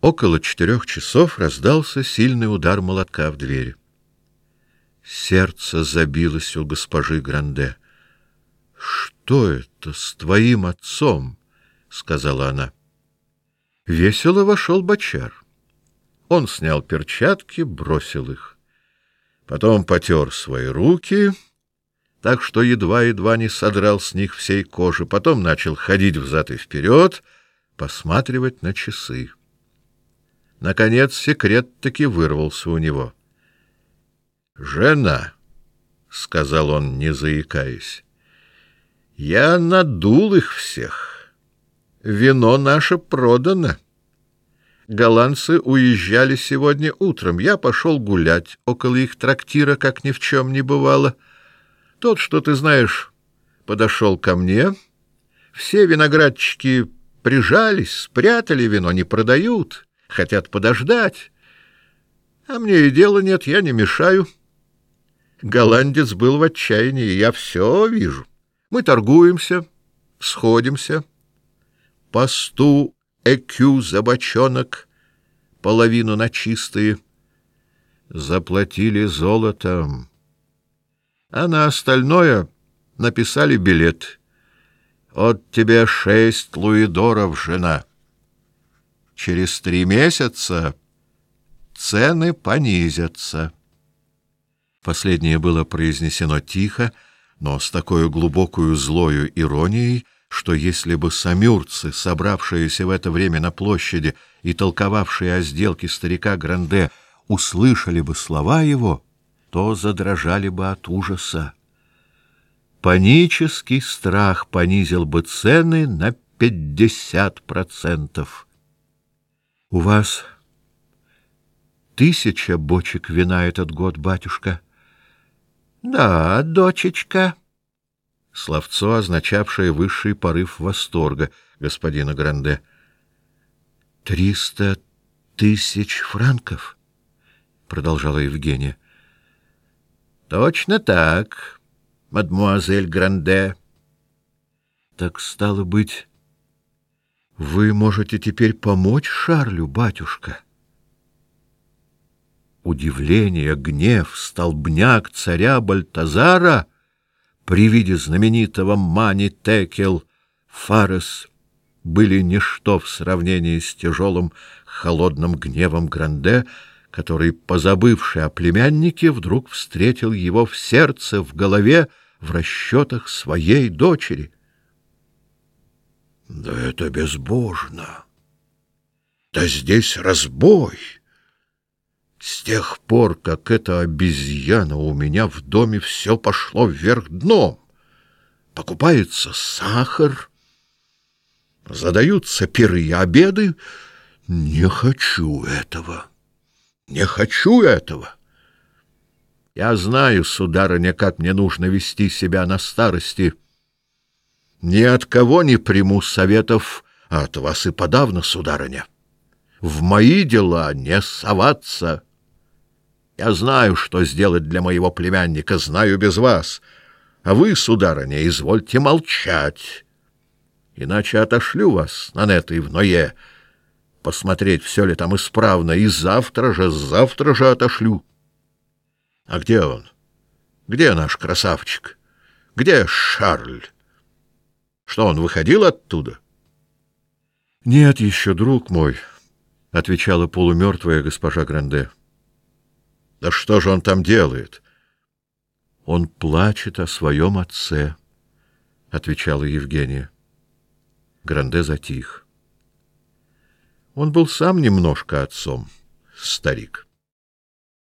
Около четырех часов раздался сильный удар молотка в дверь. Сердце забилось у госпожи Гранде. Что это с твоим отцом? сказала она. Весело вошел бочар. Он снял перчатки, бросил их. Потом потер свои руки, так что едва-едва не содрал с них всей кожи. Потом начал ходить взад и вперед, посматривать на часы. Наконец секрет таки вырвался у него. "Жена", сказал он, не заикаясь. "Я надул их всех. Вино наше продано. Голландцы уезжали сегодня утром. Я пошел гулять около их трактира, как ни в чем не бывало. Тот, что ты знаешь, подошел ко мне. Все виноградчики прижались, спрятали вино, не продают хотят подождать. А мне и дела нет, я не мешаю. Голландец был в отчаянии, я все вижу. Мы торгуемся, сходимся. Посту экю за бочонок, половину на чистые. Заплатили золотом. А на остальное написали билет. От тебя шесть луидоров, жена. Через три месяца цены понизятся. Последнее было произнесено тихо, но с такой глубокой злою иронией, что если бы самюрцы, собравшиеся в это время на площади и толковавшие о сделке старика Гранде, услышали бы слова его, то задрожали бы от ужаса. Панический страх понизил бы цены на пятьдесят процентов. У вас тысяча бочек вина этот год, батюшка. Да, дочечка. Словцо, означавшее высший порыв восторга господина Гранде. Триста тысяч франков, продолжала Евгения. Точно так, мадмуазель Гранде. Так стало быть, вы можете теперь помочь Шарлю, батюшка. Удивление, гнев, столбняк царя Бальтазара при виде знаменитого Мани Текел Фарес были ничто в сравнении с тяжелым холодным гневом Гранде, который, позабывший о племяннике, вдруг встретил его в сердце, в голове, в расчетах своей дочери. Да это безбожно. Да здесь разбой. С тех пор, как эта обезьяна у меня в доме все пошло вверх дном. Покупается сахар, задаются пиры и обеды. Не хочу этого. Не хочу этого. Я знаю, сударыня, как мне нужно вести себя на старости — ни от кого не приму советов, а от вас и подавно, сударыня. В мои дела не соваться. Я знаю, что сделать для моего племянника, знаю без вас. А вы, сударыня, извольте молчать. Иначе отошлю вас на нетой в Ное, посмотреть, все ли там исправно, и завтра же, завтра же отошлю. А где он? Где наш красавчик? Где Шарль? Что, он выходил оттуда? — Нет еще, друг мой, — отвечала полумертвая госпожа Гранде. — Да что же он там делает? — Он плачет о своем отце, — отвечала Евгения. Гранде затих. Он был сам немножко отцом, старик.